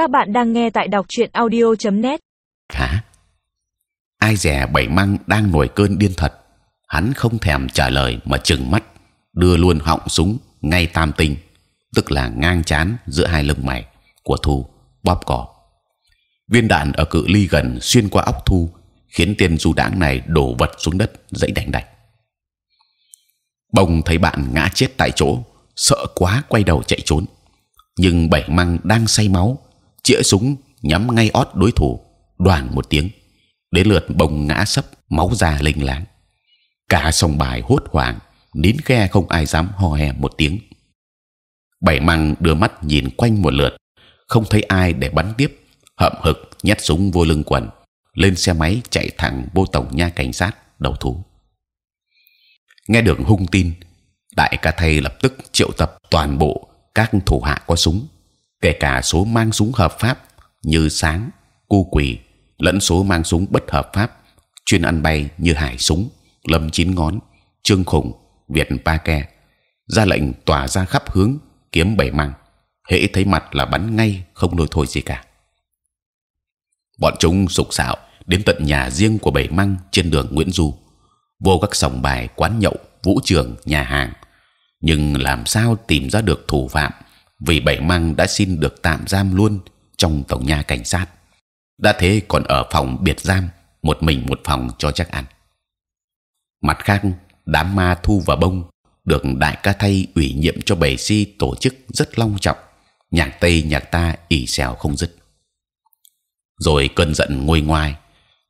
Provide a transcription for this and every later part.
Các bạn đang nghe tại đọc truyện audio.net. hả? Ai dè bảy măng đang nổi cơn điên thật. Hắn không thèm trả lời mà chừng mắt, đưa luôn họng súng ngay tam tinh, tức là ngang chán giữa hai lưng mày của thu bóp cỏ viên đạn ở cự ly gần xuyên qua óc thu, khiến tiền du đảng này đổ vật xuống đất dãy đành đạch. Bông thấy bạn ngã chết tại chỗ, sợ quá quay đầu chạy trốn. Nhưng bảy măng đang say máu chĩa súng, nhắm ngay ót đối thủ, đoàn một tiếng. Đến lượt bồng ngã sấp, máu ra lênh láng. Cả sòng bài hốt hoảng, nín khe không ai dám hò hè một tiếng. Bảy măng đưa mắt nhìn quanh một lượt, không thấy ai để bắn tiếp. Hậm hực nhét súng vô lưng quần, lên xe máy chạy thẳng vô tổng nha cảnh sát, đầu thú. Nghe được hung tin, đại ca thầy lập tức triệu tập toàn bộ các thủ hạ có súng kể cả số mang súng hợp pháp như sáng, cu quỳ lẫn số mang súng bất hợp pháp, chuyên ăn bay như hải súng, lâm chín ngón, trương khủng, việt pa ke, ra lệnh tỏa ra khắp hướng, kiếm bảy măng hễ thấy mặt là bắn ngay, không lôi thôi gì cả. Bọn chúng sục sạo đến tận nhà riêng của bảy măng trên đường Nguyễn Du. Vô các sòng bài quán nhậu, vũ trường, nhà hàng. Nhưng làm sao tìm ra được thủ phạm vì bảy măng đã xin được tạm giam luôn trong tổng nhà cảnh sát. Đã thế còn ở phòng biệt giam, một mình một phòng cho chắc ăn. Mặt khác, đám ma thu và bông được đại ca thay ủy nhiệm cho bảy si tổ chức rất long trọng, nhạc tây nhạc ta ỉ xèo không dứt. Rồi cơn giận nguôi ngoai,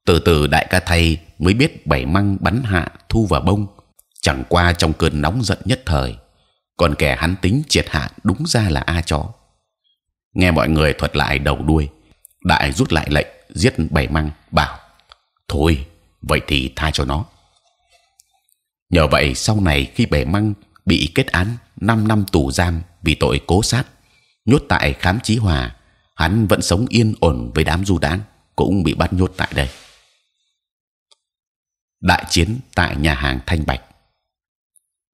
từ từ đại ca thay mới biết bảy măng bắn hạ thu và bông, chẳng qua trong cơn nóng giận nhất thời còn kẻ hắn tính triệt hạ đúng ra là a chó. Nghe mọi người thuật lại đầu đuôi, đại rút lại lệnh, giết bảy măng, bảo, thôi, vậy thì tha cho nó. Nhờ vậy, sau này khi bảy măng bị kết án 5 năm tù giam vì tội cố sát, nhốt tại khám chí hòa, hắn vẫn sống yên ổn với đám du đãng cũng bị bắt nhốt tại đây. Đại chiến tại nhà hàng thanh bạch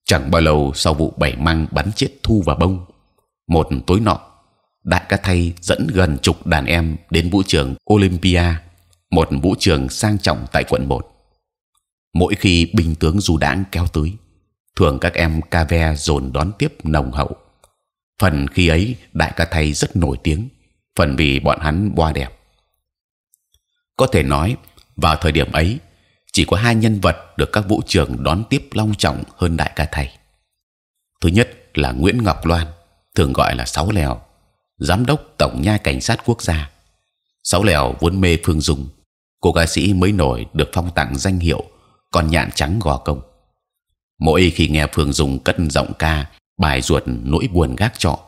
chẳng bao lâu sau vụ bảy măng bắn chết thu và bông, một tối nọ, đại ca thay dẫn gần chục đàn em đến vũ trường Olympia, một vũ trường sang trọng tại quận 1 mỗi khi binh tướng du đãng kéo tới, thường các em ca ve dồn đón tiếp nồng hậu. Phần khi ấy, đại ca thay rất nổi tiếng, phần vì bọn hắn boa đẹp. Có thể nói, vào thời điểm ấy chỉ có hai nhân vật được các vũ trường đón tiếp long trọng hơn đại ca thầy. Thứ nhất là Nguyễn Ngọc Loan, thường gọi là Sáu Lèo, giám đốc tổng nha cảnh sát quốc gia. Sáu Lèo vốn mê Phương Dung, cô ca sĩ mới nổi được phong tặng danh hiệu con nhạn trắng gò công. Mỗi khi nghe Phương Dung cất giọng ca bài ruột nỗi buồn gác trọ,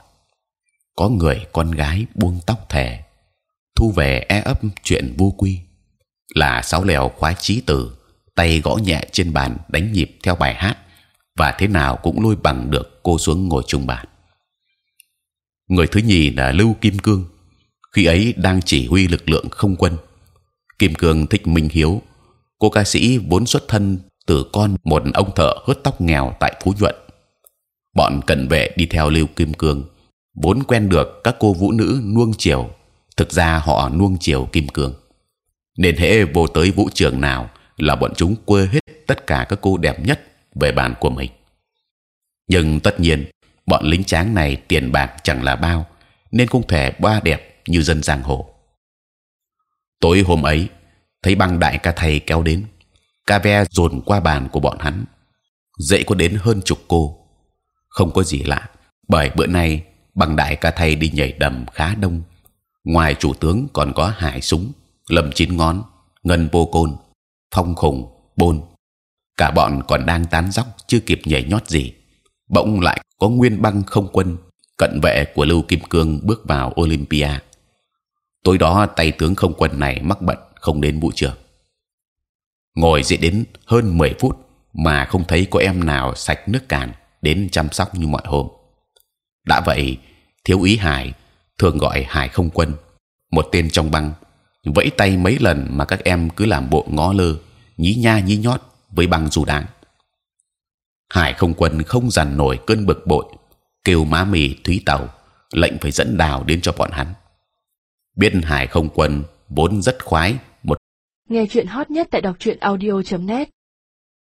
có người con gái buông tóc thề, thu về e ấp chuyện vô quy là sáu lèo khoái trí tử tay gõ nhẹ trên bàn đánh nhịp theo bài hát và thế nào cũng lôi bằng được cô xuống ngồi chung bàn. Người thứ nhì là Lưu Kim Cương, khi ấy đang chỉ huy lực lượng không quân. Kim Cương thích Minh Hiếu, cô ca sĩ vốn xuất thân từ con một ông thợ hớt tóc nghèo tại Phú Nhuận. Bọn cận vệ đi theo Lưu Kim Cương, vốn quen được các cô vũ nữ nuông chiều. Thực ra họ nuông chiều Kim Cương nên hễ vô tới vũ trường nào là bọn chúng quơ hết tất cả các cô đẹp nhất về bàn của mình. Nhưng tất nhiên bọn lính tráng này tiền bạc chẳng là bao nên không thể ba đẹp như dân giang hồ. Tối hôm ấy thấy băng đại ca thầy kéo đến, ca ve dồn qua bàn của bọn hắn, dậy có đến hơn chục cô. Không có gì lạ, bởi bữa nay băng đại ca thầy đi nhảy đầm khá đông. Ngoài chủ tướng còn có hải súng, lầm chín ngón, ngân vô côn, phong khủng, bôn. Cả bọn còn đang tán dóc chưa kịp nhảy nhót gì, bỗng lại có nguyên băng không quân cận vệ của lưu kim cương bước vào Olympia. Tối đó tay tướng không quân này mắc bệnh không đến vũ trường. Ngồi dậy đến hơn 10 phút mà không thấy có em nào sạch nước càn đến chăm sóc như mọi hôm. đã vậy thiếu úy Hải thường gọi Hải không quân một tên trong băng vẫy tay mấy lần mà các em cứ làm bộ ngó lơ, nhí nha nhí nhót với băng dù đạn Hải không quân không dằn nổi cơn bực bội, kêu má mì thúy tàu lệnh phải dẫn đào đến cho bọn hắn. biết hải không quân vốn rất khoái một Nghe chuyện hot nhất tại đọc truyện audio.net